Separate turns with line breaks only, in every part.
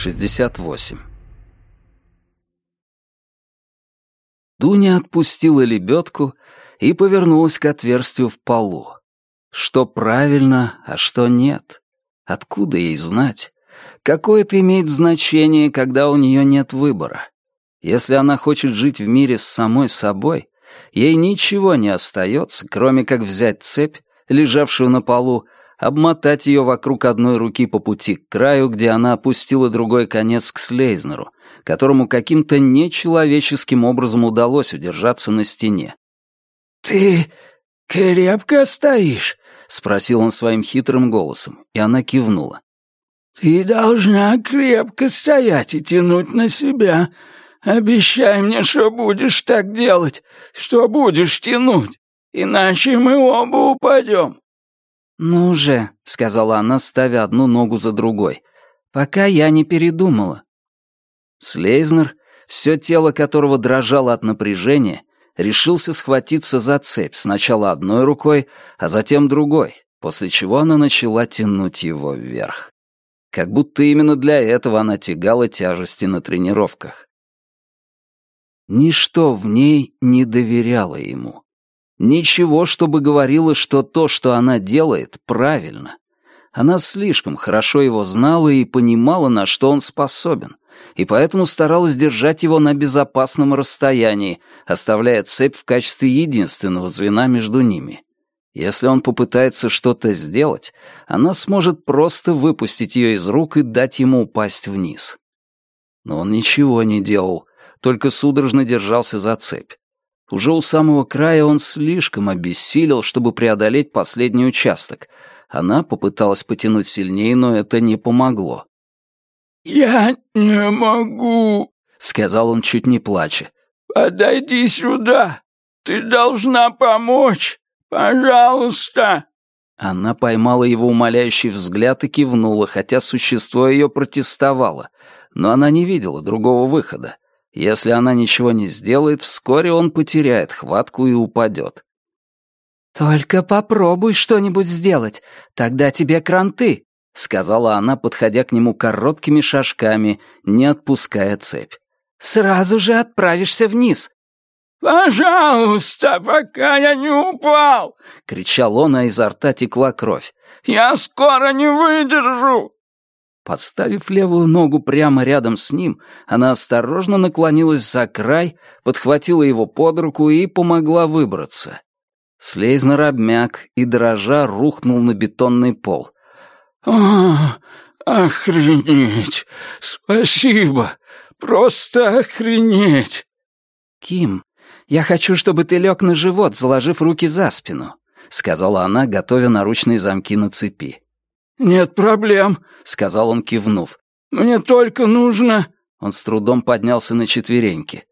68. Дуня отпустила лебедку и повернулась к отверстию в полу. Что правильно, а что нет? Откуда ей знать? Какое это имеет значение, когда у нее нет выбора? Если она хочет жить в мире с самой собой, ей ничего не остается, кроме как взять цепь, лежавшую на полу, обмотать ее вокруг одной руки по пути к краю, где она опустила другой конец к Слейзнеру, которому каким-то нечеловеческим образом удалось удержаться на стене.
«Ты крепко стоишь?»
— спросил он своим хитрым голосом, и она кивнула.
«Ты должна крепко стоять и тянуть на себя. Обещай мне, что будешь так делать, что будешь тянуть, иначе мы оба упадем».
«Ну же», — сказала она, ставя одну ногу за другой, — «пока я не передумала». Слейзнер, все тело которого дрожало от напряжения, решился схватиться за цепь сначала одной рукой, а затем другой, после чего она начала тянуть его вверх. Как будто именно для этого она тягала тяжести на тренировках. Ничто в ней не доверяло ему. Ничего, чтобы говорило, что то, что она делает, правильно. Она слишком хорошо его знала и понимала, на что он способен, и поэтому старалась держать его на безопасном расстоянии, оставляя цепь в качестве единственного звена между ними. Если он попытается что-то сделать, она сможет просто выпустить ее из рук и дать ему упасть вниз. Но он ничего не делал, только судорожно держался за цепь. Уже у самого края он слишком обессилел, чтобы преодолеть последний участок. Она попыталась потянуть сильнее, но это не помогло.
«Я не могу», — сказал он, чуть не плача. «Подойди сюда. Ты должна помочь. Пожалуйста».
Она поймала его умоляющий взгляд и кивнула, хотя существо ее протестовало. Но она не видела другого выхода. Если она ничего не сделает, вскоре он потеряет хватку и упадет.
«Только попробуй что-нибудь сделать, тогда тебе кранты», — сказала она, подходя к нему короткими шажками, не отпуская цепь. «Сразу же отправишься вниз».
«Пожалуйста, пока я не упал!» — кричал он, а изо рта текла кровь. «Я скоро не выдержу!»
Подставив левую ногу прямо рядом с ним, она осторожно наклонилась за край, подхватила его под руку и помогла выбраться. Слейзнер обмяк и, дрожа, рухнул на бетонный пол.
«О, охренеть! Спасибо! Просто охренеть!»
«Ким, я хочу, чтобы ты лег на живот, заложив руки за спину», — сказала она, готовя наручные замки на цепи.
«Нет проблем», — сказал он, кивнув. «Мне только нужно...»
Он с трудом поднялся на четвереньки.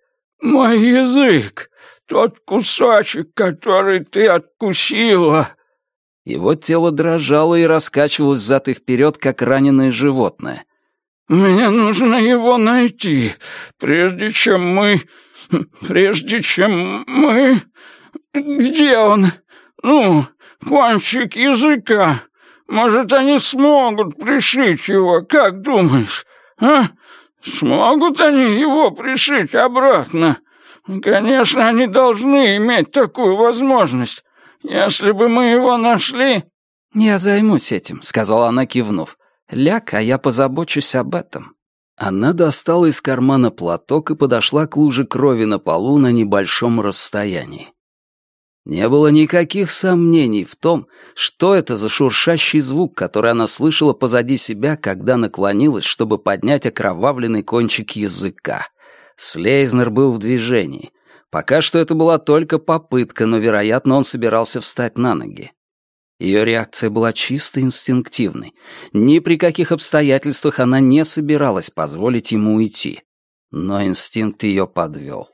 «Мой язык, тот кусочек, который ты откусила».
Его тело дрожало и раскачивалось взад и вперед, как раненое животное.
«Мне нужно его найти, прежде чем мы... прежде чем мы... Где он? Ну, кончик языка. Может, они смогут пришить его, как думаешь, а? Смогут они его пришить обратно? Конечно, они должны иметь такую возможность. Если бы мы его нашли...»
«Я займусь этим», — сказала она, кивнув. «Ляг, а я позабочусь об этом».
Она достала из кармана платок и подошла к луже крови на полу на небольшом расстоянии. Не было никаких сомнений в том, что это за шуршащий звук, который она слышала позади себя, когда наклонилась, чтобы поднять окровавленный кончик языка. Слейзнер был в движении. Пока что это была только попытка, но, вероятно, он собирался встать на ноги. Ее реакция была чисто инстинктивной. Ни при каких обстоятельствах она не собиралась позволить ему уйти. Но инстинкт ее подвел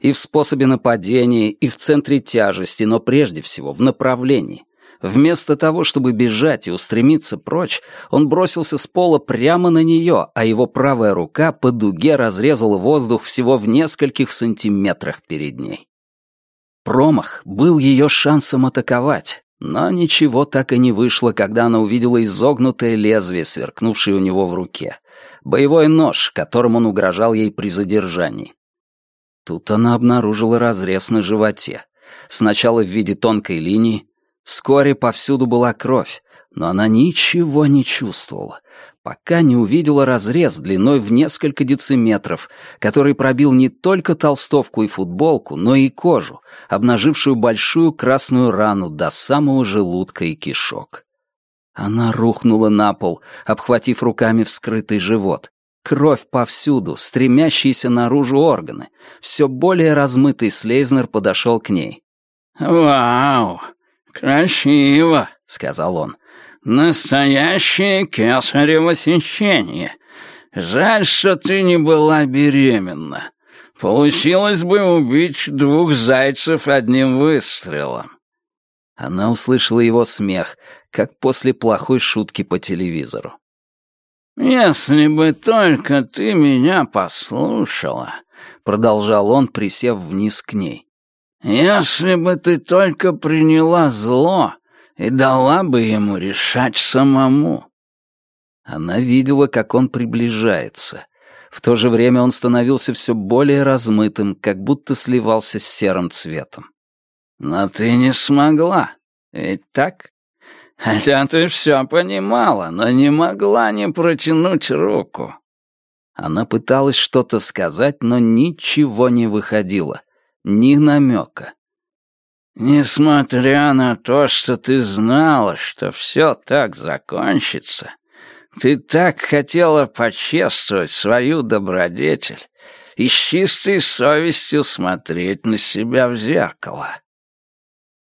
и в способе нападения, и в центре тяжести, но прежде всего в направлении. Вместо того, чтобы бежать и устремиться прочь, он бросился с пола прямо на нее, а его правая рука по дуге разрезала воздух всего в нескольких сантиметрах перед ней. Промах был ее шансом атаковать, но ничего так и не вышло, когда она увидела изогнутое лезвие, сверкнувшее у него в руке. боевой нож, которым он угрожал ей при задержании. Тут она обнаружила разрез на животе. Сначала в виде тонкой линии, вскоре повсюду была кровь, но она ничего не чувствовала, пока не увидела разрез длиной в несколько дециметров, который пробил не только толстовку и футболку, но и кожу, обнажившую большую красную рану до самого желудка и кишок. Она рухнула на пол, обхватив руками вскрытый живот. Кровь повсюду, стремящиеся наружу органы. Все более размытый Слейзнер подошел к ней.
«Вау! Красиво!» — сказал он. «Настоящее кесарево сечение. Жаль, что ты не была беременна. Получилось бы убить двух зайцев одним выстрелом».
Она услышала его смех, как после плохой шутки по телевизору.
«Если бы только ты меня послушала», — продолжал он, присев вниз к ней. «Если бы ты только приняла зло и дала бы ему решать самому».
Она видела, как он приближается. В то же время он становился все более размытым, как будто сливался с серым цветом.
«Но ты не смогла, ведь так?» Хотя ты все понимала, но не могла не протянуть руку».
Она пыталась что-то сказать, но ничего не выходило. Ни намека.
«Несмотря на то, что ты знала, что все так закончится, ты так хотела почувствовать свою добродетель и с чистой совестью смотреть на себя в зеркало.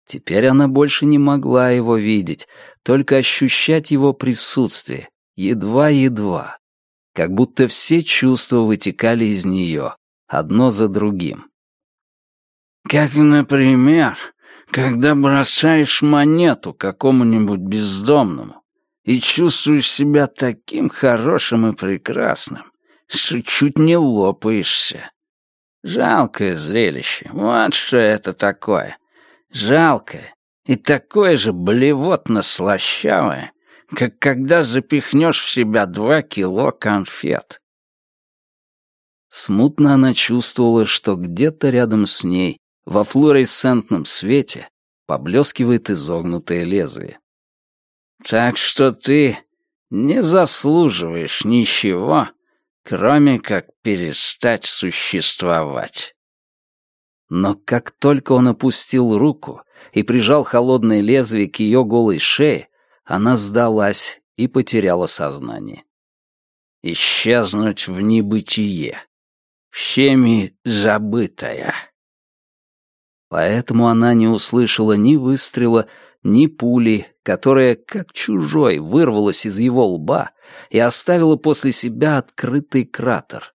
Теперь она больше не могла его видеть, только ощущать его присутствие, едва-едва, как будто все чувства вытекали из нее, одно за другим.
«Как, например, когда бросаешь монету какому-нибудь бездомному и чувствуешь себя таким хорошим и прекрасным, что чуть не лопаешься. Жалкое зрелище, вот что это такое» жалкое и такое же блевотно-слащавое, как когда запихнешь в себя два кило конфет.
Смутно она чувствовала, что где-то рядом с ней, во флуоресцентном свете, поблескивает изогнутое лезвие.
«Так что ты не заслуживаешь ничего, кроме как перестать существовать».
Но как только он опустил руку и прижал холодное лезвие к ее голой шее, она сдалась и потеряла сознание.
Исчезнуть в небытие. Всеми забытая.
Поэтому она не услышала ни выстрела, ни пули, которая, как чужой, вырвалась из его лба и оставила после себя открытый кратер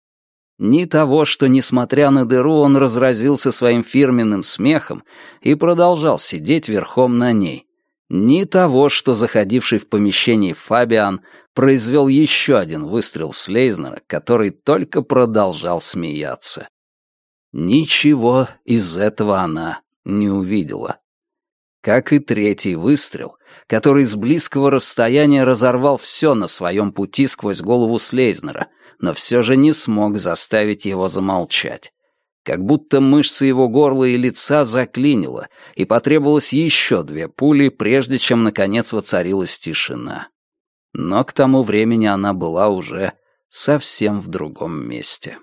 ни того, что, несмотря на дыру, он разразился своим фирменным смехом и продолжал сидеть верхом на ней, ни того, что заходивший в помещение Фабиан произвел еще один выстрел в Слейзнера, который только продолжал смеяться. Ничего из этого она не увидела. Как и третий выстрел, который с близкого расстояния разорвал все на своем пути сквозь голову Слейзнера — но все же не смог заставить его замолчать. Как будто мышцы его горла и лица заклинило, и потребовалось еще две пули, прежде чем, наконец, воцарилась тишина. Но к тому времени она была уже совсем в другом месте.